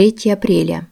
3 апреля.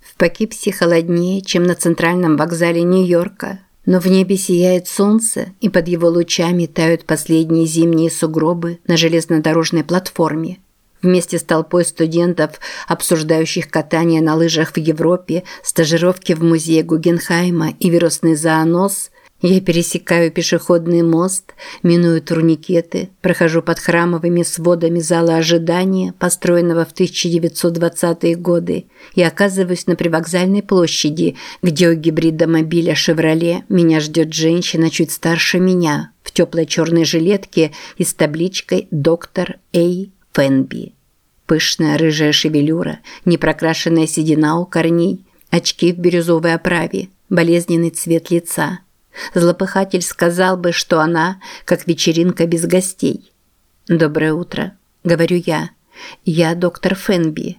В Покипсе холоднее, чем на центральном вокзале Нью-Йорка, но в небе сияет солнце, и под его лучами тают последние зимние сугробы на железнодорожной платформе. Вместе с толпой студентов, обсуждающих катание на лыжах в Европе, стажировки в музее Гугенхайма и вирусный зоонос, я пересекаю пешеходный мост, миную турникеты, прохожу под храмовыми сводами зала ожидания, построенного в 1920-е годы, и оказываюсь на привокзальной площади, где у гибрида мобиля «Шевроле» меня ждет женщина чуть старше меня, в теплой черной жилетке и с табличкой «Доктор Эй Фенби». Пышная рыжая шевелюра, непрокрашенная седина у корней, очки в бирюзовой оправе, болезненный цвет лица – Злопыхатель сказал бы, что она, как вечеринка без гостей. «Доброе утро», – говорю я. «Я доктор Фенби».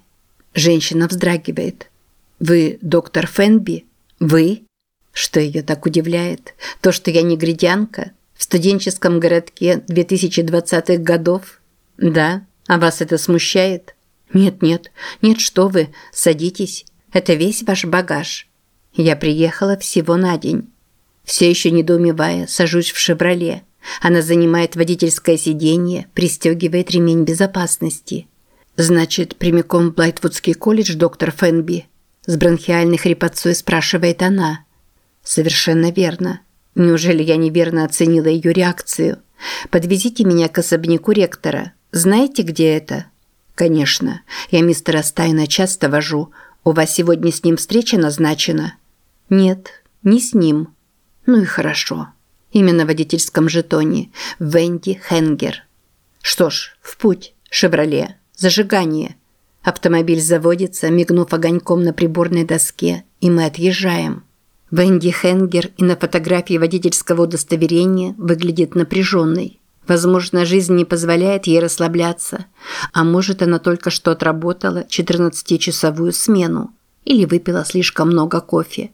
Женщина вздрагивает. «Вы доктор Фенби? Вы?» Что ее так удивляет? То, что я не грядянка? В студенческом городке 2020-х годов? Да. А вас это смущает? Нет-нет. Нет, что вы. Садитесь. Это весь ваш багаж. Я приехала всего на день. Все еще недоумевая, сажусь в «Шевроле». Она занимает водительское сиденье, пристегивает ремень безопасности. «Значит, прямиком в Блайтвудский колледж, доктор Фенби?» С бронхиальной хрипотцой спрашивает она. «Совершенно верно. Неужели я неверно оценила ее реакцию? Подвезите меня к особняку ректора. Знаете, где это?» «Конечно. Я мистера Стайна часто вожу. У вас сегодня с ним встреча назначена?» «Нет, не с ним». Ну и хорошо. Именно на водительском жетоне. Венди Хенгер. Что ж, в путь. «Шевроле». Зажигание. Автомобиль заводится, мигнув огоньком на приборной доске, и мы отъезжаем. Венди Хенгер и на фотографии водительского удостоверения выглядит напряженной. Возможно, жизнь не позволяет ей расслабляться, а может, она только что отработала 14-часовую смену или выпила слишком много кофе.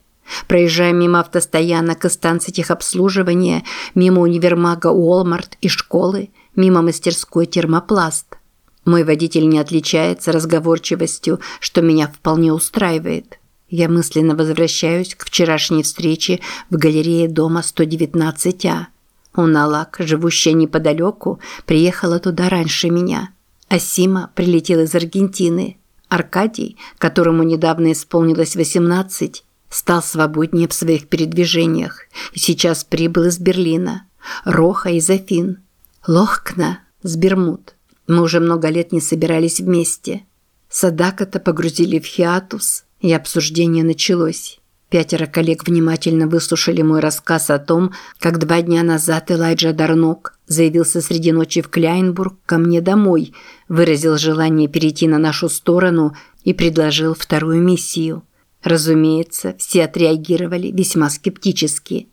Проезжая мимо автостоянок и станций техобслуживания, мимо универмага Уолмарт и школы, мимо мастерской термопласт. Мой водитель не отличается разговорчивостью, что меня вполне устраивает. Я мысленно возвращаюсь к вчерашней встрече в галерее дома 119А. Уналак, живущая неподалеку, приехала туда раньше меня. Асима прилетел из Аргентины. Аркадий, которому недавно исполнилось 18, стал свободнее в своих передвижениях и сейчас прибыл из Берлина. Роха из Афин. Лохкна с Бермуд. Мы уже много лет не собирались вместе. Садака-то погрузили в хиатус, и обсуждение началось. Пятеро коллег внимательно выслушали мой рассказ о том, как два дня назад Элайджа Дарнок заявился среди ночи в Кляйнбург ко мне домой, выразил желание перейти на нашу сторону и предложил вторую миссию – Разумеется, все отреагировали весьма скептически.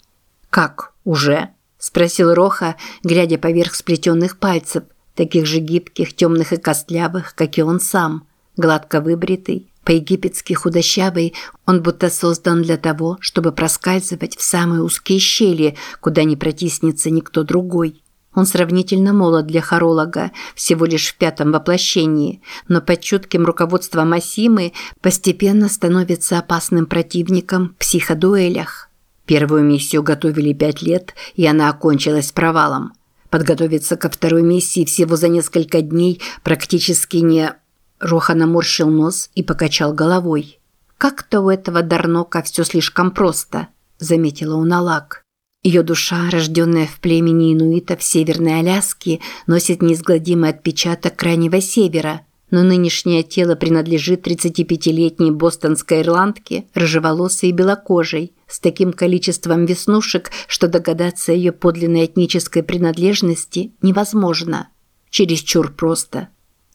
«Как? Уже?» – спросил Роха, глядя поверх сплетенных пальцев, таких же гибких, темных и костлявых, как и он сам. Гладко выбритый, по-египетски худощавый, он будто создан для того, чтобы проскальзывать в самые узкие щели, куда не протиснется никто другой. Он сравнительно молод для хоролога, всего лишь в пятом воплощении, но под чутким руководством Асимы постепенно становится опасным противником в психодуэлях. Первую миссию готовили пять лет, и она окончилась провалом. Подготовиться ко второй миссии всего за несколько дней практически не... Роха наморщил нос и покачал головой. «Как-то у этого Дарнока все слишком просто», – заметила Уналак. Ее душа, рожденная в племени инуитов Северной Аляски, носит неизгладимый отпечаток крайнего севера, но нынешнее тело принадлежит 35-летней бостонской ирландке, рыжеволосой и белокожей, с таким количеством веснушек, что догадаться ее подлинной этнической принадлежности невозможно. Чересчур просто.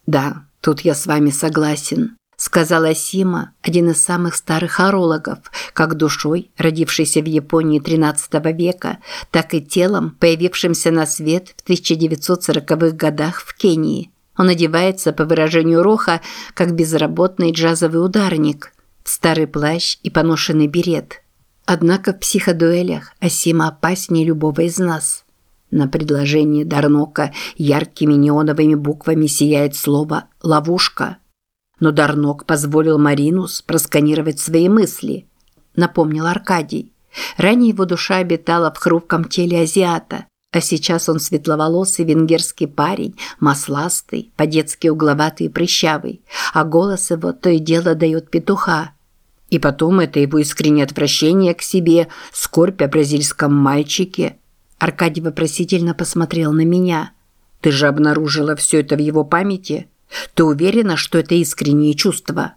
Да, тут я с вами согласен сказала Сима, один из самых старых орологов, как душой, родившийся в Японии XIII века, так и телом, появившимся на свет в 1940-х годах в Кении. Он одевается, по выражению Роха, как безработный джазовый ударник, в старый плащ и поношенный берет. Однако в психодуэлях Асима опаснее любого из нас. На предложении Дарнока яркими неоновыми буквами сияет слово «ловушка». Но Дарнок позволил Маринус просканировать свои мысли, напомнил Аркадий. Ранее его душа обитала в хрупком теле азиата, а сейчас он светловолосый венгерский парень, масластый, по-детски угловатый и прыщавый, а голос его то и дело дает петуха. И потом это его искреннее отвращение к себе, скорбь о бразильском мальчике. Аркадий вопросительно посмотрел на меня. «Ты же обнаружила все это в его памяти? Ты уверена, что это искренние чувства?»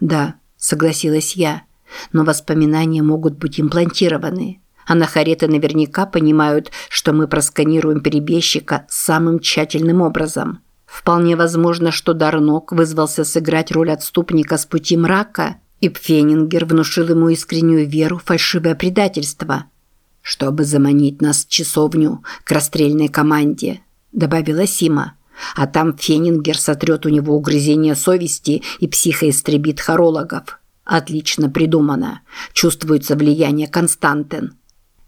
«Да», – согласилась я но воспоминания могут быть имплантированы. А нахареты наверняка понимают, что мы просканируем перебежчика самым тщательным образом. Вполне возможно, что Дарнок вызвался сыграть роль отступника с пути мрака, и Пфенингер внушил ему искреннюю веру в фальшивое предательство. «Чтобы заманить нас в часовню к расстрельной команде», – добавила Сима. «А там Фенингер сотрет у него угрызение совести и психоистребит хорологов». Отлично придумано. Чувствуется влияние Константин.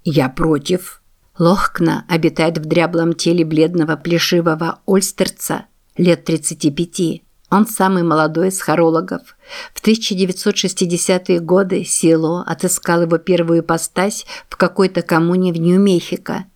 Я против. Лохкна обитает в дряблом теле бледного плешивого ольстерца лет 35. Он самый молодой из хорологов. В 1960-е годы село отыскал его первую ипостась в какой-то коммуне в Нью-Мехико.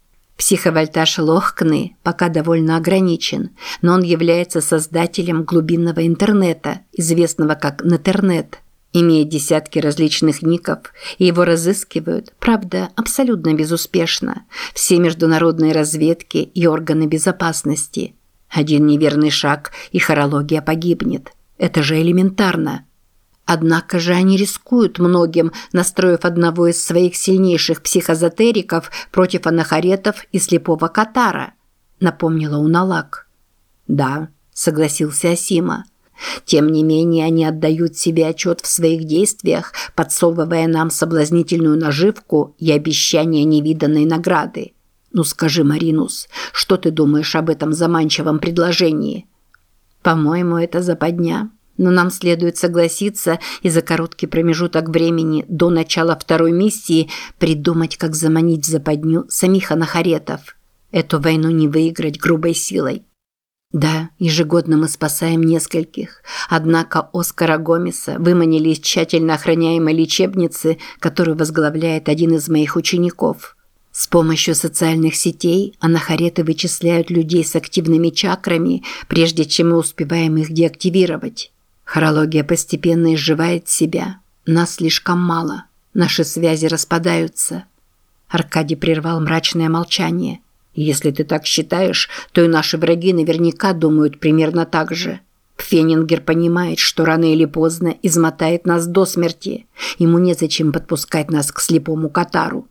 Психовольтаж Лохкны пока довольно ограничен, но он является создателем глубинного интернета, известного как Нетернет – имеет десятки различных ников, и его разыскивают, правда, абсолютно безуспешно, все международные разведки и органы безопасности. Один неверный шаг, и хорология погибнет. Это же элементарно. Однако же они рискуют многим, настроив одного из своих сильнейших психозотериков против анахаретов и слепого Катара, напомнила Уналак. Да, согласился Асима. Тем не менее, они отдают себе отчет в своих действиях, подсовывая нам соблазнительную наживку и обещание невиданной награды. Ну скажи, Маринус, что ты думаешь об этом заманчивом предложении? По-моему, это западня. Но нам следует согласиться и за короткий промежуток времени до начала второй миссии придумать, как заманить в западню самих анахаретов. Эту войну не выиграть грубой силой. Да, ежегодно мы спасаем нескольких. Однако Оскара Гомеса выманили из тщательно охраняемой лечебницы, которую возглавляет один из моих учеников. С помощью социальных сетей анахареты вычисляют людей с активными чакрами, прежде чем мы успеваем их деактивировать. Хорология постепенно изживает себя. Нас слишком мало. Наши связи распадаются. Аркадий прервал мрачное молчание – если ты так считаешь, то и наши враги наверняка думают примерно так же. Фенингер понимает, что рано или поздно измотает нас до смерти. Ему незачем подпускать нас к слепому Катару.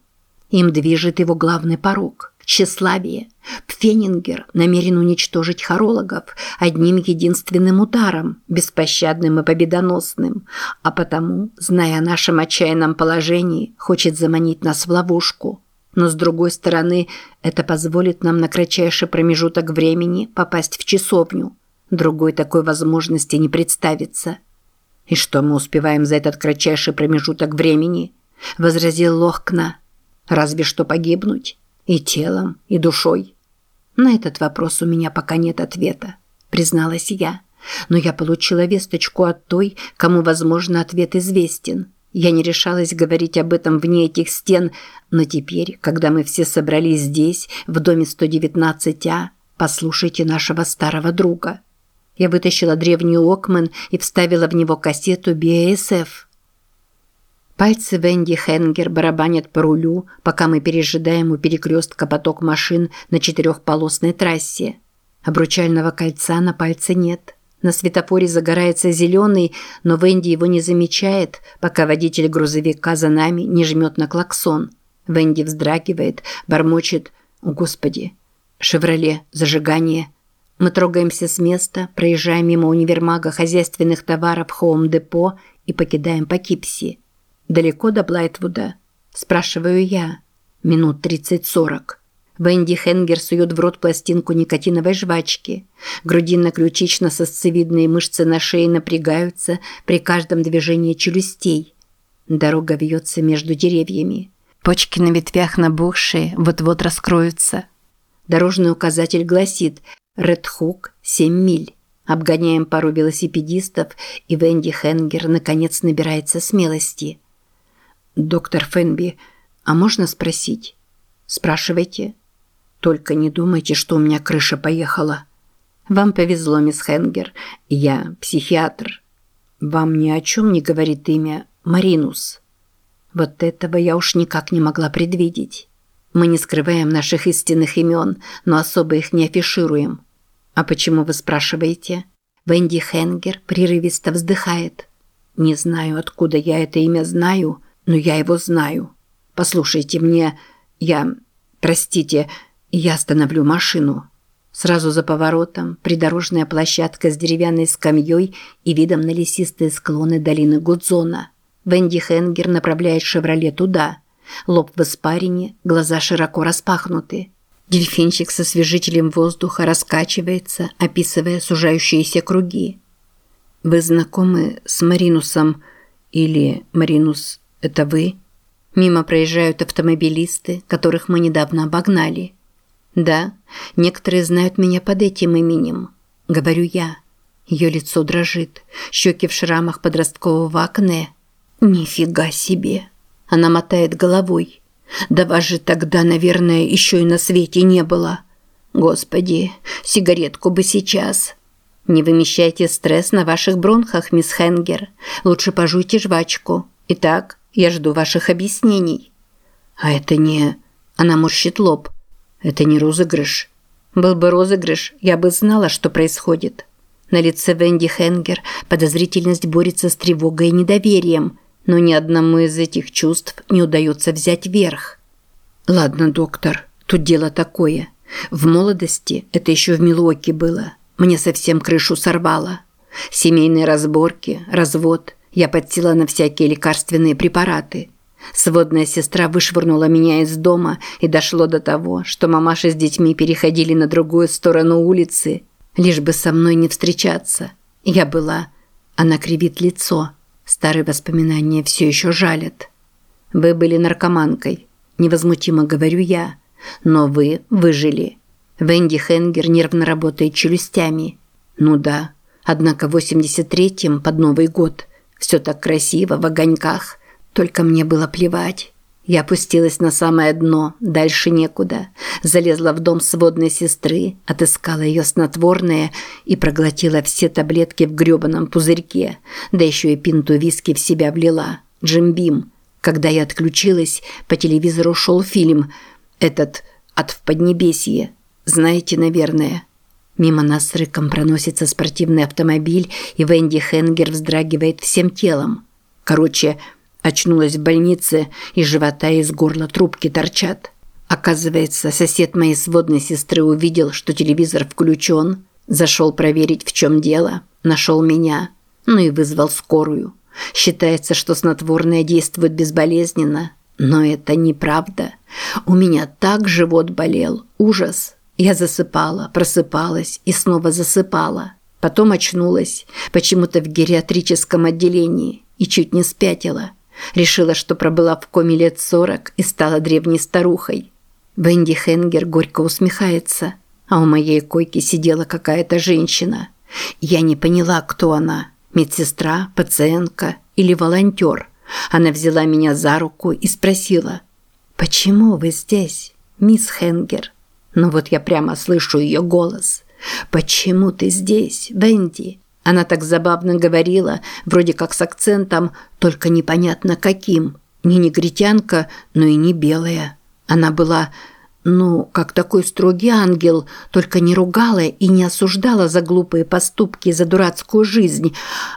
Им движет его главный порог – тщеславие. Пфенингер намерен уничтожить хорологов одним единственным ударом, беспощадным и победоносным, а потому, зная о нашем отчаянном положении, хочет заманить нас в ловушку – но с другой стороны, это позволит нам на кратчайший промежуток времени попасть в часовню. Другой такой возможности не представится. И что мы успеваем за этот кратчайший промежуток времени? возразил Лохкна. Разве что погибнуть и телом, и душой. На этот вопрос у меня пока нет ответа, призналась я. Но я получила весточку от той, кому, возможно, ответ известен. Я не решалась говорить об этом вне этих стен, но теперь, когда мы все собрались здесь, в доме 119А, послушайте нашего старого друга. Я вытащила древний Окмен и вставила в него кассету BASF. Пальцы Венди Хенгер барабанят по рулю, пока мы пережидаем у перекрестка поток машин на четырехполосной трассе. Обручального кольца на пальце нет. На светофоре загорается зеленый, но Венди его не замечает, пока водитель грузовика за нами не жмет на клаксон. Венди вздрагивает, бормочет «О, Господи!» «Шевроле! Зажигание!» Мы трогаемся с места, проезжаем мимо универмага хозяйственных товаров Хоум-депо и покидаем Покипси. «Далеко до Блайтвуда?» – спрашиваю я. «Минут тридцать-сорок». Венди Хенгер сует в рот пластинку никотиновой жвачки. Грудинно-ключично-сосцевидные мышцы на шее напрягаются при каждом движении челюстей. Дорога вьется между деревьями. Почки на ветвях набухшие вот-вот раскроются. Дорожный указатель гласит «Редхук 7 миль», Обгоняем пару велосипедистов, и Венди Хенгер наконец набирается смелости. «Доктор Фенби, а можно спросить?» «Спрашивайте». «Только не думайте, что у меня крыша поехала». «Вам повезло, мисс Хенгер. Я психиатр». «Вам ни о чем не говорит имя Маринус». Вот этого я уж никак не могла предвидеть. Мы не скрываем наших истинных имен, но особо их не афишируем. А почему вы спрашиваете? Венди Хенгер прерывисто вздыхает. Не знаю, откуда я это имя знаю, но я его знаю. Послушайте мне, я... Простите, я остановлю машину. Сразу за поворотом придорожная площадка с деревянной скамьей и видом на лесистые склоны долины Гудзона. Венди Хенгер направляет «Шевроле» туда. Лоб в испарине, глаза широко распахнуты. Дельфинчик со освежителем воздуха раскачивается, описывая сужающиеся круги. «Вы знакомы с Маринусом? Или Маринус – это вы?» Мимо проезжают автомобилисты, которых мы недавно обогнали. «Да, некоторые знают меня под этим именем», – говорю я. Ее лицо дрожит, щеки в шрамах подросткового акне. «Нифига себе!» Она мотает головой. Да вас же тогда, наверное, еще и на свете не было. Господи, сигаретку бы сейчас. Не вымещайте стресс на ваших бронхах, мисс Хенгер. Лучше пожуйте жвачку. Итак, я жду ваших объяснений. А это не... Она морщит лоб. Это не розыгрыш. Был бы розыгрыш, я бы знала, что происходит. На лице Венди Хенгер подозрительность борется с тревогой и недоверием – но ни одному из этих чувств не удается взять верх. Ладно, доктор, тут дело такое. В молодости, это еще в Милуоке было, мне совсем крышу сорвало. Семейные разборки, развод, я подсела на всякие лекарственные препараты. Сводная сестра вышвырнула меня из дома, и дошло до того, что мамаша с детьми переходили на другую сторону улицы, лишь бы со мной не встречаться. Я была... Она кривит лицо. Старые воспоминания все еще жалят. Вы были наркоманкой, невозмутимо говорю я, но вы выжили. Венди Хенгер нервно работает челюстями. Ну да, однако в 83-м под Новый год все так красиво в огоньках, только мне было плевать. Я опустилась на самое дно, дальше некуда. Залезла в дом сводной сестры, отыскала ее снотворное и проглотила все таблетки в грёбаном пузырьке, да еще и пинту виски в себя влила. Джимбим. Когда я отключилась, по телевизору шел фильм. Этот «От в Поднебесье». Знаете, наверное. Мимо нас с рыком проносится спортивный автомобиль, и Венди Хенгер вздрагивает всем телом. Короче, Очнулась в больнице, из живота и из горла трубки торчат. Оказывается, сосед моей сводной сестры увидел, что телевизор включен, зашел проверить, в чем дело, нашел меня, ну и вызвал скорую. Считается, что снотворное действует безболезненно, но это неправда. У меня так живот болел, ужас. Я засыпала, просыпалась и снова засыпала. Потом очнулась, почему-то в гериатрическом отделении, и чуть не спятила. Решила, что пробыла в коме лет сорок и стала древней старухой. Венди Хенгер горько усмехается, а у моей койки сидела какая-то женщина. Я не поняла, кто она – медсестра, пациентка или волонтер. Она взяла меня за руку и спросила, «Почему вы здесь, мисс Хенгер?» Ну вот я прямо слышу ее голос. «Почему ты здесь, Венди?» Она так забавно говорила, вроде как с акцентом, только непонятно каким. Не негритянка, но и не белая. Она была, ну, как такой строгий ангел, только не ругала и не осуждала за глупые поступки, за дурацкую жизнь.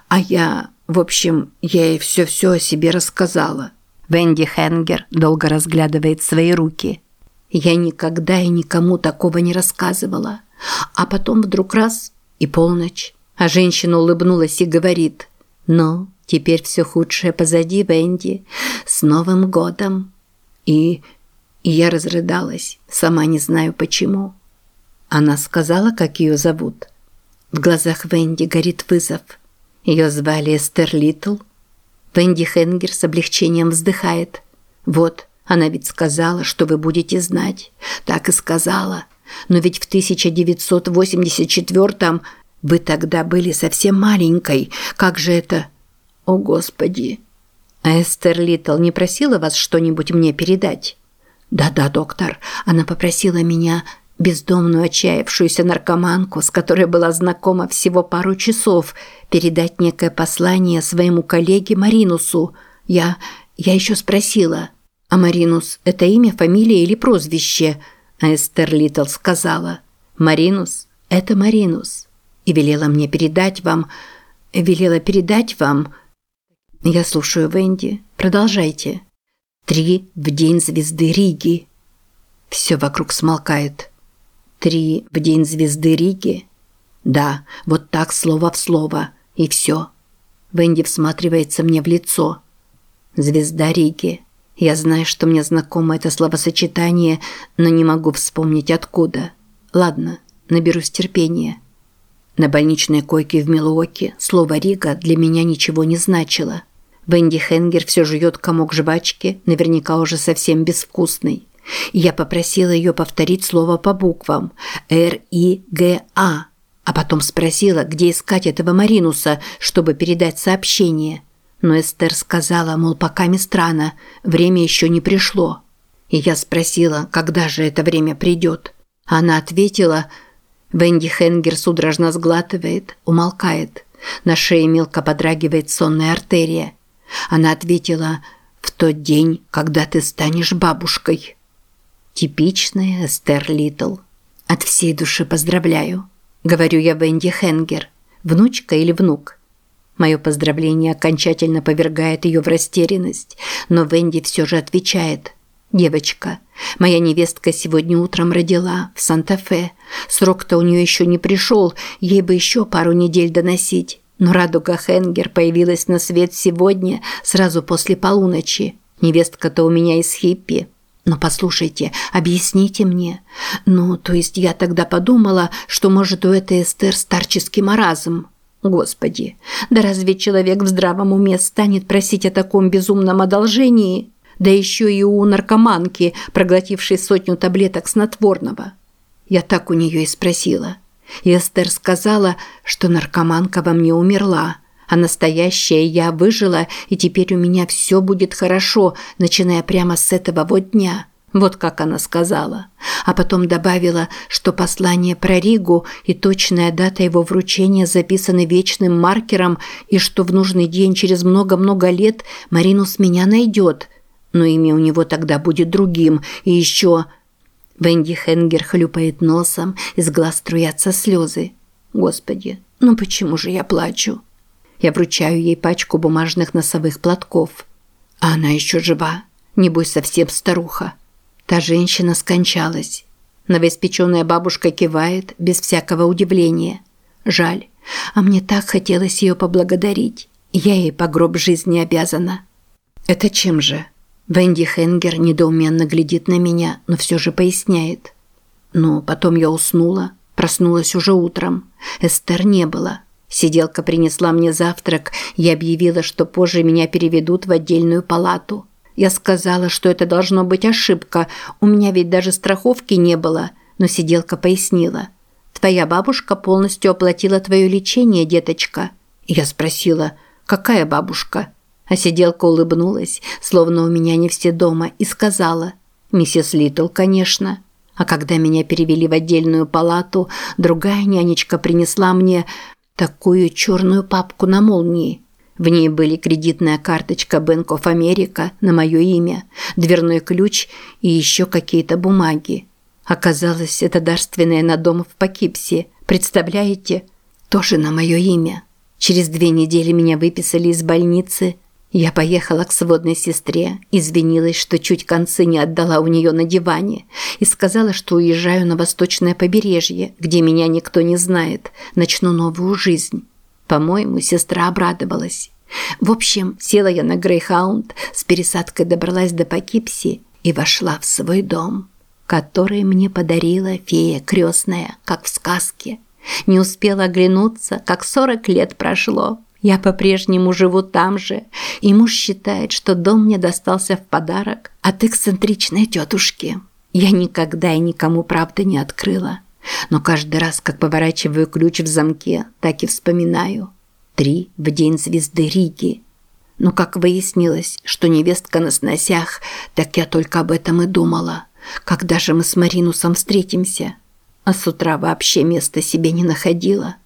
А я, в общем, я ей все-все о себе рассказала. Венди Хенгер долго разглядывает свои руки. Я никогда и никому такого не рассказывала. А потом вдруг раз и полночь. А женщина улыбнулась и говорит, «Ну, теперь все худшее позади, Венди. С Новым годом!» И, и я разрыдалась, сама не знаю почему. Она сказала, как ее зовут. В глазах Венди горит вызов. Ее звали Эстер Литл. Венди Хенгер с облегчением вздыхает. «Вот, она ведь сказала, что вы будете знать. Так и сказала. Но ведь в 1984-м Вы тогда были совсем маленькой. Как же это? О, Господи. А Эстер Литл не просила вас что-нибудь мне передать? Да-да, доктор. Она попросила меня, бездомную отчаявшуюся наркоманку, с которой была знакома всего пару часов, передать некое послание своему коллеге Маринусу. Я... я еще спросила, а Маринус – это имя, фамилия или прозвище? А Эстер Литл сказала, Маринус – это Маринус. И велела мне передать вам... велела передать вам... Я слушаю, Венди. Продолжайте. Три в день звезды Риги. Все вокруг смолкает. Три в день звезды Риги? Да, вот так слово в слово. И все. Венди всматривается мне в лицо. Звезда Риги. Я знаю, что мне знакомо это словосочетание, но не могу вспомнить откуда. Ладно, наберусь терпения. На больничной койке в Милуоке слово «Рига» для меня ничего не значило. Венди Хенгер все жует комок жвачки, наверняка уже совсем безвкусный. Я попросила ее повторить слово по буквам «Р-И-Г-А», а потом спросила, где искать этого Маринуса, чтобы передать сообщение. Но Эстер сказала, мол, пока Мистрана, время еще не пришло. И я спросила, когда же это время придет. Она ответила, Венди Хенгер судорожно сглатывает, умолкает. На шее мелко подрагивает сонная артерия. Она ответила, в тот день, когда ты станешь бабушкой. Типичная Эстер Литл. От всей души поздравляю. Говорю я Венди Хенгер. Внучка или внук? Мое поздравление окончательно повергает ее в растерянность, но Венди все же отвечает. «Девочка, моя невестка сегодня утром родила в Санта-Фе. Срок-то у нее еще не пришел, ей бы еще пару недель доносить. Но радуга Хенгер появилась на свет сегодня, сразу после полуночи. Невестка-то у меня из хиппи. Но послушайте, объясните мне. Ну, то есть я тогда подумала, что может у этой Эстер старческий маразм. Господи, да разве человек в здравом уме станет просить о таком безумном одолжении? Да еще и у наркоманки, проглотившей сотню таблеток снотворного. Я так у нее и спросила. И Эстер сказала, что наркоманка во мне умерла, а настоящая я выжила, и теперь у меня все будет хорошо, начиная прямо с этого вот дня. Вот как она сказала. А потом добавила, что послание про Ригу и точная дата его вручения записаны вечным маркером, и что в нужный день через много-много лет Маринус меня найдет. Но имя у него тогда будет другим, и еще... Венди Хенгер хлюпает носом, из глаз струятся слезы. Господи, ну почему же я плачу? Я вручаю ей пачку бумажных носовых платков. А она еще жива. Небось, совсем старуха. Та женщина скончалась. Новоиспеченная бабушка кивает, без всякого удивления. Жаль. А мне так хотелось ее поблагодарить. Я ей по гроб жизни обязана. Это чем же? Венди Хенгер недоуменно глядит на меня, но все же поясняет. Но потом я уснула, проснулась уже утром. Эстер не было. Сиделка принесла мне завтрак и объявила, что позже меня переведут в отдельную палату. Я сказала, что это должно быть ошибка, у меня ведь даже страховки не было, но сиделка пояснила. «Твоя бабушка полностью оплатила твое лечение, деточка». Я спросила, «Какая бабушка?» А сиделка улыбнулась, словно у меня не все дома, и сказала, «Миссис Литл, конечно». А когда меня перевели в отдельную палату, другая нянечка принесла мне такую черную папку на молнии. В ней были кредитная карточка Bank of America на мое имя, дверной ключ и еще какие-то бумаги. Оказалось, это дарственное на дом в Покипсе. Представляете? Тоже на мое имя. Через две недели меня выписали из больницы – я поехала к сводной сестре, извинилась, что чуть концы не отдала у нее на диване, и сказала, что уезжаю на восточное побережье, где меня никто не знает, начну новую жизнь. По-моему, сестра обрадовалась. В общем, села я на Грейхаунд, с пересадкой добралась до Покипси и вошла в свой дом, который мне подарила фея крестная, как в сказке. Не успела оглянуться, как сорок лет прошло. Я по-прежнему живу там же, и муж считает, что дом мне достался в подарок от эксцентричной тетушки. Я никогда и никому правды не открыла. Но каждый раз, как поворачиваю ключ в замке, так и вспоминаю. Три в день звезды Риги. Но как выяснилось, что невестка на сносях, так я только об этом и думала. Когда же мы с Маринусом встретимся? А с утра вообще места себе не находила.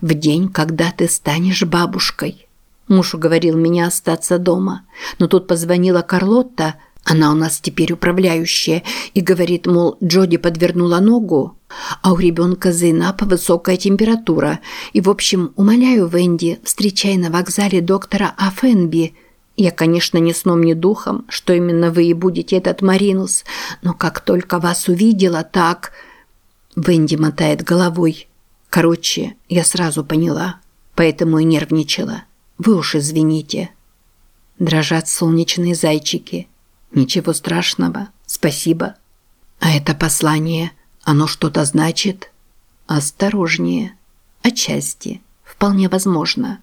В день, когда ты станешь бабушкой. Муж уговорил меня остаться дома, но тут позвонила Карлотта, она у нас теперь управляющая, и говорит, мол, Джоди подвернула ногу, а у ребенка Зейнапа высокая температура. И, в общем, умоляю, Венди, встречай на вокзале доктора Афенби. Я, конечно, ни сном, ни духом, что именно вы и будете этот Маринус, но как только вас увидела, так... Венди мотает головой. Короче, я сразу поняла, поэтому и нервничала. Вы уж извините. Дрожат солнечные зайчики. Ничего страшного. Спасибо. А это послание, оно что-то значит? Осторожнее. Отчасти. Вполне возможно.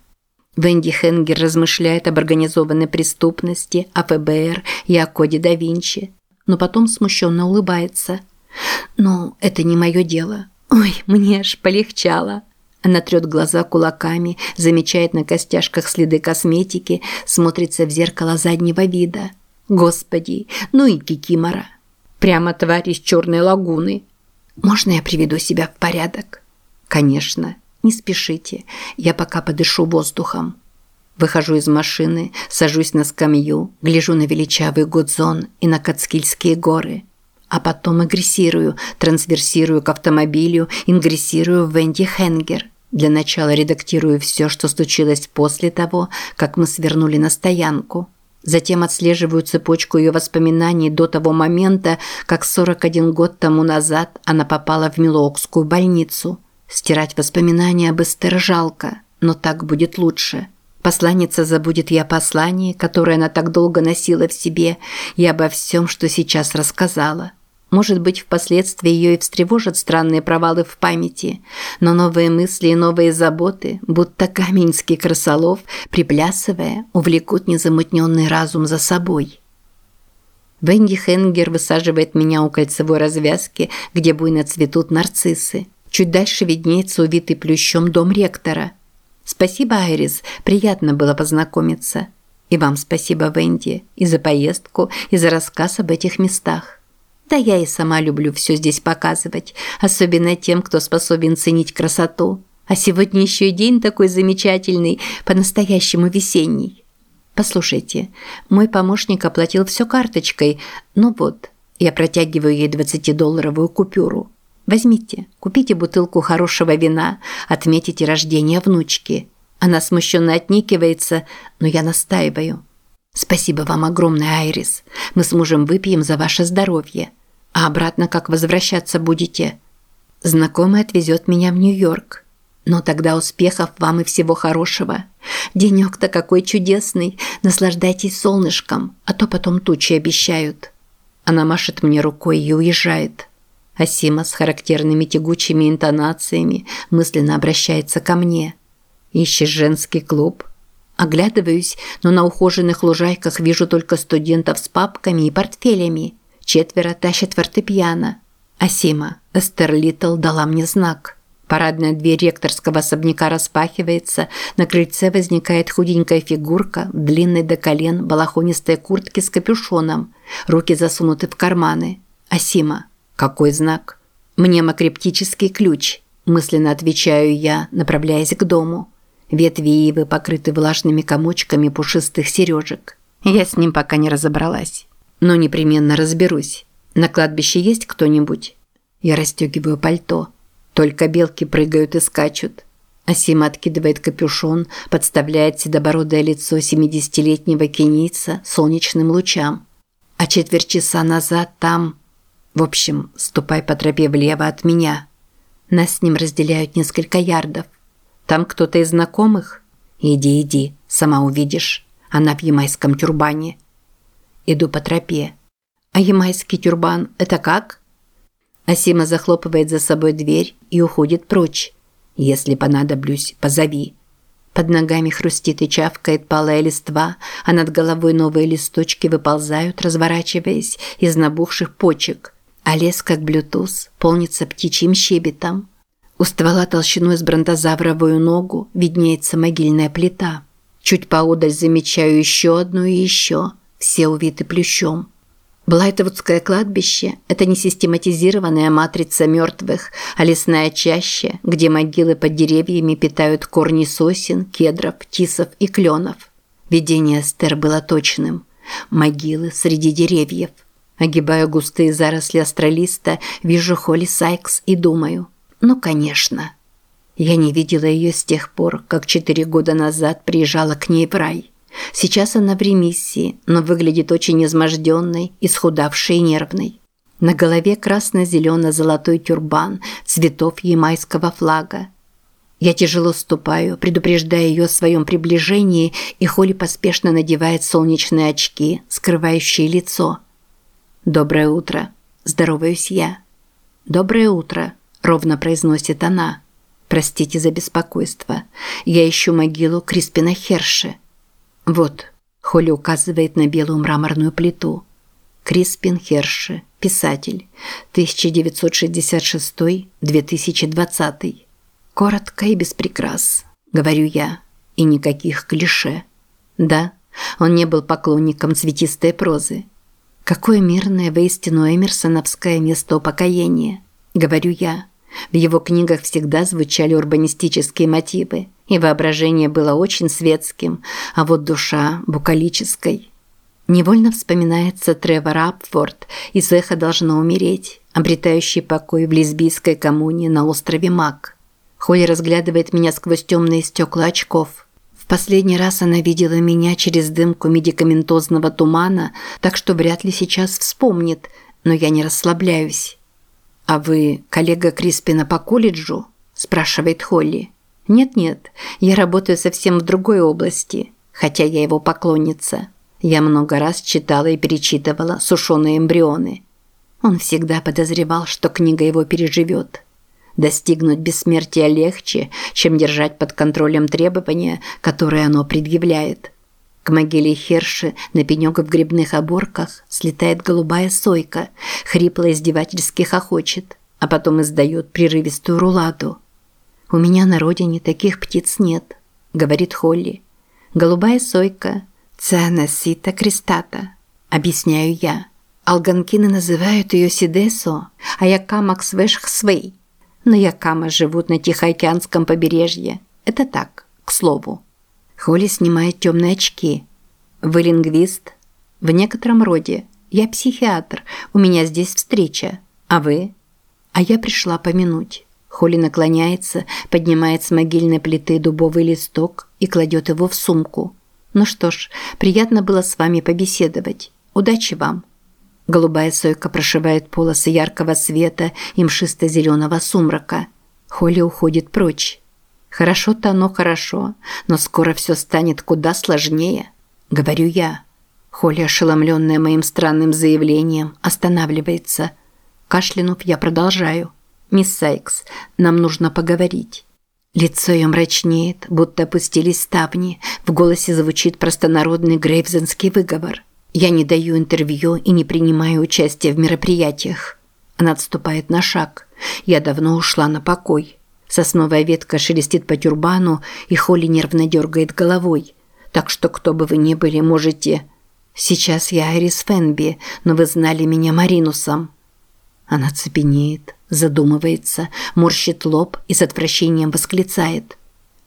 Венди Хенгер размышляет об организованной преступности, о ФБР и о коде да Винчи, но потом смущенно улыбается. «Ну, это не мое дело. Ой, мне аж полегчало». Она трет глаза кулаками, замечает на костяшках следы косметики, смотрится в зеркало заднего вида. Господи, ну и кикимора. Прямо тварь из черной лагуны. Можно я приведу себя в порядок? Конечно. Не спешите. Я пока подышу воздухом. Выхожу из машины, сажусь на скамью, гляжу на величавый Гудзон и на Кацкильские горы. А потом агрессирую, трансверсирую к автомобилю, ингрессирую в Венди Хенгер – для начала редактирую все, что случилось после того, как мы свернули на стоянку. Затем отслеживаю цепочку ее воспоминаний до того момента, как 41 год тому назад она попала в Милуокскую больницу. Стирать воспоминания об Эстер жалко, но так будет лучше. Посланница забудет и о послании, которое она так долго носила в себе, и обо всем, что сейчас рассказала. Может быть, впоследствии ее и встревожат странные провалы в памяти, но новые мысли и новые заботы, будто каменский крысолов, приплясывая, увлекут незамутненный разум за собой. Венди Хенгер высаживает меня у кольцевой развязки, где буйно цветут нарциссы. Чуть дальше виднеется увитый плющом дом ректора. Спасибо, Айрис, приятно было познакомиться. И вам спасибо, Венди, и за поездку, и за рассказ об этих местах. Да я и сама люблю все здесь показывать, особенно тем, кто способен ценить красоту. А сегодня еще и день такой замечательный, по-настоящему весенний. Послушайте, мой помощник оплатил все карточкой. Ну вот, я протягиваю ей 20-долларовую купюру. Возьмите, купите бутылку хорошего вина, отметите рождение внучки. Она смущенно отникивается, но я настаиваю. Спасибо вам огромное, Айрис. Мы с мужем выпьем за ваше здоровье. А обратно как возвращаться будете? Знакомый отвезет меня в Нью-Йорк. Но тогда успехов вам и всего хорошего. Денек-то какой чудесный. Наслаждайтесь солнышком, а то потом тучи обещают. Она машет мне рукой и уезжает. Асима с характерными тягучими интонациями мысленно обращается ко мне. Ищешь женский клуб? Оглядываюсь, но на ухоженных лужайках вижу только студентов с папками и портфелями. Четверо тащат фортепиано. Асима, Эстер Литл дала мне знак. Парадная дверь ректорского особняка распахивается, на крыльце возникает худенькая фигурка в длинной до колен балахонистой куртке с капюшоном, руки засунуты в карманы. Асима, какой знак? Мнемокриптический ключ, мысленно отвечаю я, направляясь к дому. Ветви ивы покрыты влажными комочками пушистых сережек. Я с ним пока не разобралась. Но непременно разберусь. На кладбище есть кто-нибудь? Я расстегиваю пальто. Только белки прыгают и скачут. Асима откидывает капюшон, подставляет седобородое лицо семидесятилетнего кенийца солнечным лучам. А четверть часа назад там... В общем, ступай по тропе влево от меня. Нас с ним разделяют несколько ярдов. Там кто-то из знакомых? Иди, иди, сама увидишь. Она в ямайском тюрбане. Иду по тропе. А ямайский тюрбан – это как? Асима захлопывает за собой дверь и уходит прочь. Если понадоблюсь, позови. Под ногами хрустит и чавкает палая листва, а над головой новые листочки выползают, разворачиваясь из набухших почек. а лес, как блютуз, полнится птичьим щебетом. У ствола толщиной с бронтозавровую ногу виднеется могильная плита. Чуть поодаль замечаю еще одну и еще, все увиты плющом. Блайтовудское кладбище – это не систематизированная матрица мертвых, а лесная чаща, где могилы под деревьями питают корни сосен, кедров, тисов и кленов. Видение Эстер было точным. Могилы среди деревьев. Огибая густые заросли астролиста, вижу Холли Сайкс и думаю – ну, конечно. Я не видела ее с тех пор, как четыре года назад приезжала к ней в рай – Сейчас она в ремиссии, но выглядит очень изможденной, исхудавшей и нервной. На голове красно-зелено-золотой тюрбан цветов ямайского флага. Я тяжело ступаю, предупреждая ее о своем приближении, и Холли поспешно надевает солнечные очки, скрывающие лицо. «Доброе утро», – здороваюсь я. «Доброе утро», – ровно произносит она. «Простите за беспокойство. Я ищу могилу Криспина Херши». Вот, Холли указывает на белую мраморную плиту. Криспин Херши, писатель, 1966-2020. Коротко и без прикрас, говорю я, и никаких клише. Да, он не был поклонником цветистой прозы. Какое мирное воистину эмерсоновское место упокоения, говорю я. В его книгах всегда звучали урбанистические мотивы, и воображение было очень светским, а вот душа – букалической. Невольно вспоминается Тревор Апфорд из «Эхо должно умереть», обретающий покой в лесбийской коммуне на острове Мак. Холли разглядывает меня сквозь темные стекла очков. В последний раз она видела меня через дымку медикаментозного тумана, так что вряд ли сейчас вспомнит, но я не расслабляюсь. «А вы коллега Криспина по колледжу?» – спрашивает Холли. «Нет-нет, я работаю совсем в другой области, хотя я его поклонница. Я много раз читала и перечитывала «Сушеные эмбрионы». Он всегда подозревал, что книга его переживет. Достигнуть бессмертия легче, чем держать под контролем требования, которые оно предъявляет. К могиле Херши на пенек в грибных оборках слетает голубая сойка, хрипло издевательски хохочет, а потом издает прерывистую руладу. «У меня на родине таких птиц нет», – говорит Холли. «Голубая сойка – цианосита крестата», – объясняю я. Алганкины называют ее Сидесо, а Якама Ксвешхсвей. Но Якама живут на Тихоокеанском побережье. Это так, к слову. Холли снимает темные очки. Вы лингвист? В некотором роде. Я психиатр. У меня здесь встреча. А вы? А я пришла помянуть. Холли наклоняется, поднимает с могильной плиты дубовый листок и кладет его в сумку. Ну что ж, приятно было с вами побеседовать. Удачи вам. Голубая сойка прошивает полосы яркого света и мшисто-зеленого сумрака. Холли уходит прочь. Хорошо-то оно хорошо, но скоро все станет куда сложнее, говорю я. Холли, ошеломленная моим странным заявлением, останавливается. Кашлянув, я продолжаю. «Мисс Сайкс, нам нужно поговорить». Лицо ее мрачнеет, будто опустились ставни. В голосе звучит простонародный грейвзенский выговор. Я не даю интервью и не принимаю участия в мероприятиях. Она отступает на шаг. Я давно ушла на покой. Сосновая ветка шелестит по тюрбану, и Холли нервно дергает головой. Так что кто бы вы ни были, можете... Сейчас я Айрис Фенби, но вы знали меня Маринусом. Она цепенеет, задумывается, морщит лоб и с отвращением восклицает.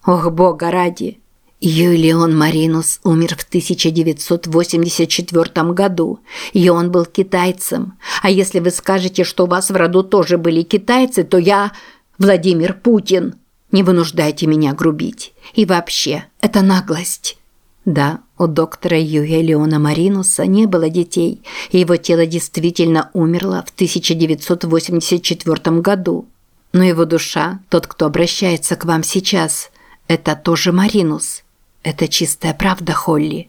«Ох, бога ради!» Юлион Маринус умер в 1984 году, и он был китайцем. А если вы скажете, что у вас в роду тоже были китайцы, то я... Владимир Путин. Не вынуждайте меня грубить. И вообще, это наглость. Да, у доктора Юя Леона Маринуса не было детей, и его тело действительно умерло в 1984 году. Но его душа, тот, кто обращается к вам сейчас, это тоже Маринус. Это чистая правда, Холли.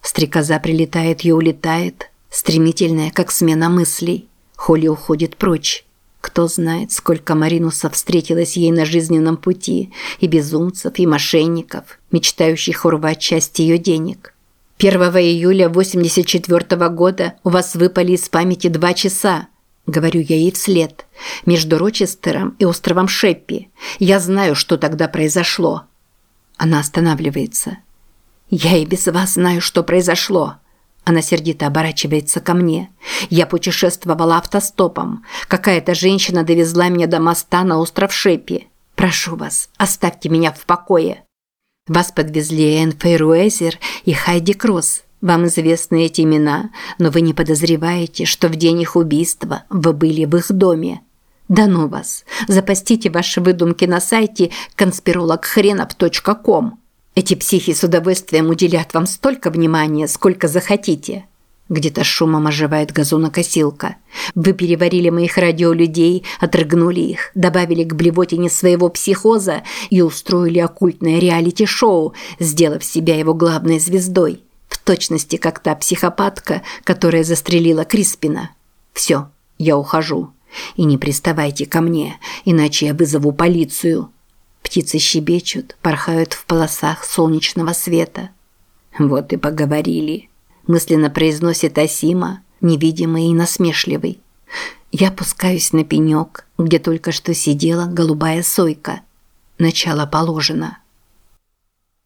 Стрекоза прилетает и улетает, стремительная, как смена мыслей. Холли уходит прочь. Кто знает, сколько Маринусов встретилось ей на жизненном пути, и безумцев, и мошенников, мечтающих урвать часть ее денег. 1 июля 84 года у вас выпали из памяти два часа. Говорю я ей вслед. Между Рочестером и островом Шеппи. Я знаю, что тогда произошло. Она останавливается. Я и без вас знаю, что произошло. Она сердито оборачивается ко мне. Я путешествовала автостопом. Какая-то женщина довезла меня до моста на остров Шеппи. Прошу вас, оставьте меня в покое. Вас подвезли Энн Фейруэзер и Хайди Кросс. Вам известны эти имена, но вы не подозреваете, что в день их убийства вы были в их доме. Да ну вас! Запастите ваши выдумки на сайте конспирологхренов.ком. Эти психи с удовольствием уделят вам столько внимания, сколько захотите. Где-то шумом оживает газонокосилка. Вы переварили моих радиолюдей, отрыгнули их, добавили к блевотине своего психоза и устроили оккультное реалити-шоу, сделав себя его главной звездой. В точности, как та психопатка, которая застрелила Криспина. Все, я ухожу. И не приставайте ко мне, иначе я вызову полицию. Птицы щебечут, порхают в полосах солнечного света. Вот и поговорили. Мысленно произносит Асима, невидимый и насмешливый. Я пускаюсь на пенек, где только что сидела голубая сойка. Начало положено.